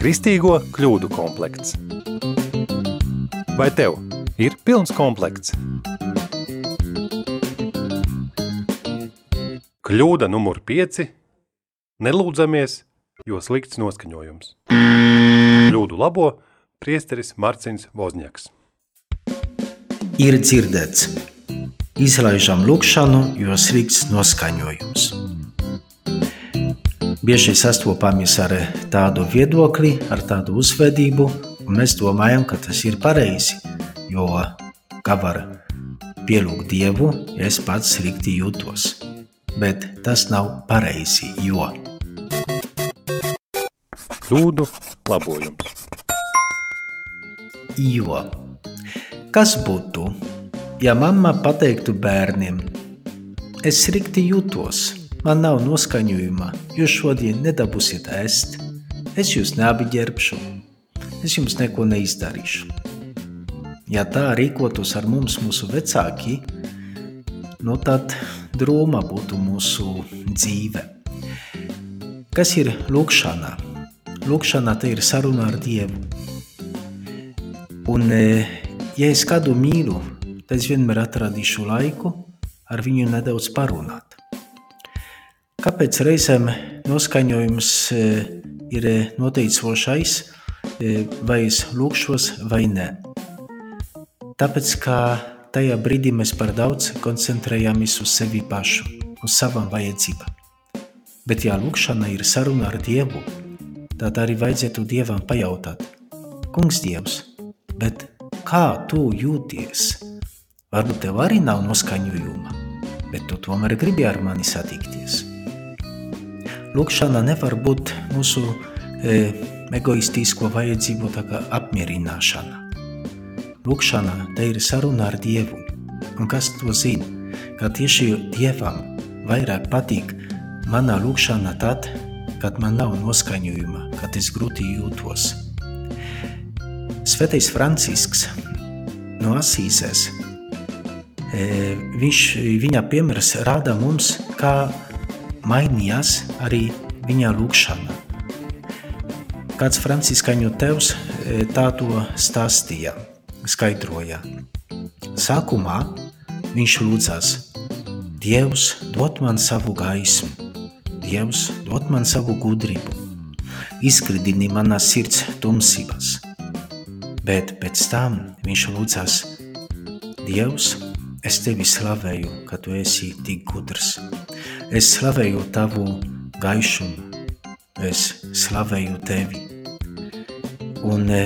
Kristīgo kļūdu komplekts. Vai tev ir pilns komplekts? Kļūda numur 5. Nelūdzamies, jo slikts noskaņojums. Kļūdu labo priesteris Marcins Vozņaks. Ir dzirdēts, izlaižam lūkšanu, jo slikts noskaņojums. Bieži sastopamies ar tādu viedokli, ar tādu uzvedību, un mēs domājam, ka tas ir pareizi. Jo kā var pielūgt Dievu, es pats slikti jūtos. Bet tas nav pareizi, jo Kļūdu labojums. Jo kas būtu, ja mamma pateiktu bērniem, es slikti jūtos, man nav noskaņojuma, jūs šodien nedabūsiet ēst, es jūs neapģērbšu, es jums neko neizdarīšu. Ja tā rīkotos ar mums mūsu vecāki, nu tad droma būtu mūsu dzīve. Kas ir lūkšana? Lūkšana te ir saruna ar Dievu. Un, ja es kādu mīlu, tad es vienmēr atradīšu laiku ar viņu nedaudz parunāt. Kāpēc reizēm noskaņojums e, ir e, noteicošais, e, vai es lūkšos vai nē? Tāpēc, ka tajā brīdī mēs par daudz koncentrējamies uz sevi pašu, uz savām vajadzībām. Bet, ja lūkšana ir saruna ar Dievu, tad arī vajadzētu Dievam pajautāt, Kungs Dievs, bet kā tu jūties? Varbūt tev arī nav noskaņojuma, bet tu tomēr gribi ar mani satikties. Lūkšana nevar būt mūsu e, egoistisko vajadzību apmierināšana. Lūkšana te ir saruna ar Dievu, un kas to zina, ka tieši Dievam vairāk patīk mana lūkšana tad, kad man nav noskaņojuma, kad es grūti jūtos. Svētais Francisks no Asīzes, e, viņš, viņa piemērs rāda mums, kā mainījās arī viņa lūkšana. Kāds franciskaņu tevs e, tā to stāstīja, skaidroja. Sākumā viņš lūdzās, Dievs dod man savu gaismu, Dievs dod man savu gudrību, izklidini manas sirds tumsības. Bet pēc tam viņš lūdzās, Dievs, es tevi slavēju, ka tu esi tik gudrs. Es slavēju tavu gaišumu, es slavēju tevi. Un e,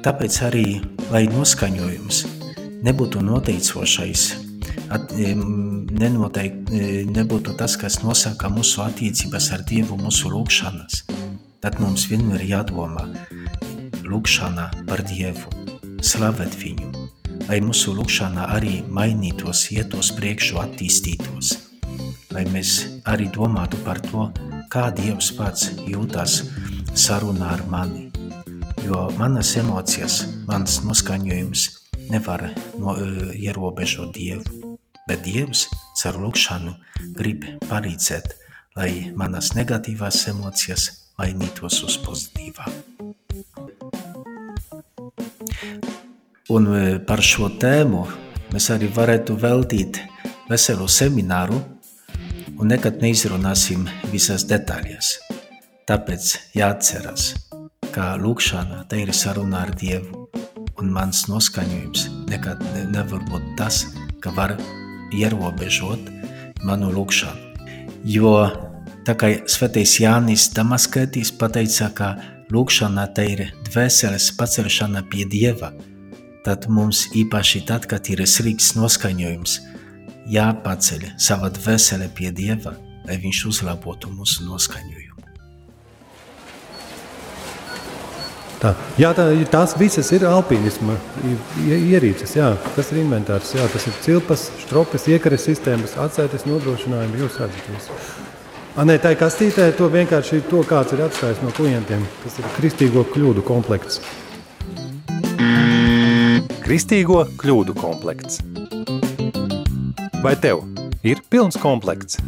tāpēc arī, lai noskaņojums nebūtu noteicošais, at, e, nenoteik, e, nebūtu tas, kas nosaka mūsu attiecības ar Dievu, mūsu lūkšanas, tad mums vienmēr jādomā lūkšana par Dievu, slavēt viņu, lai mūsu lūkšana arī mainītos, ietos priekšu, attīstītos lai mēs arī domātu par to, kā Dievs pats jūtas sarunā ar mani. Jo manas emocijas, mans noskaņojums nevar no, uh, ierobežot Dievu, bet Dievs caur lūkšanu grib palīdzēt, lai manas negatīvās emocijas mainītos uz pozitīvām. Un par šo tēmu mēs arī varētu veltīt veselu semināru, un nekad neizrunāsim visas detaļas. Tāpēc jāatcerās, ka lūkšana te ir saruna ar Dievu, un mans noskaņojums nekad nevar būt tas, ka var ierobežot manu lūkšanu. Jo tā kā svētais Jānis Damaskētīs pateica, ka lūkšana te ir dvēseles pacelšana pie Dieva, tad mums īpaši tad, kad ir slikts noskaņojums – jāpaceļ sava dvēsele pie Dieva, lai viņš uzlabotu mūsu noskaņojumu. Tā, jā, tā, tās visas ir alpīnisma ierīces. Jā, tas ir inventārs. Jā, tas ir cilpas, stropas, iekares sistēmas, atsētas nodrošinājumi. Jūs redzat visu. Nē, tā ir kastītē, to vienkārši to kāds ir atstājis no klientiem. Tas ir kristīgo kļūdu komplekts. Kristīgo kļūdu komplekts. Vai tev ir pilns komplekts?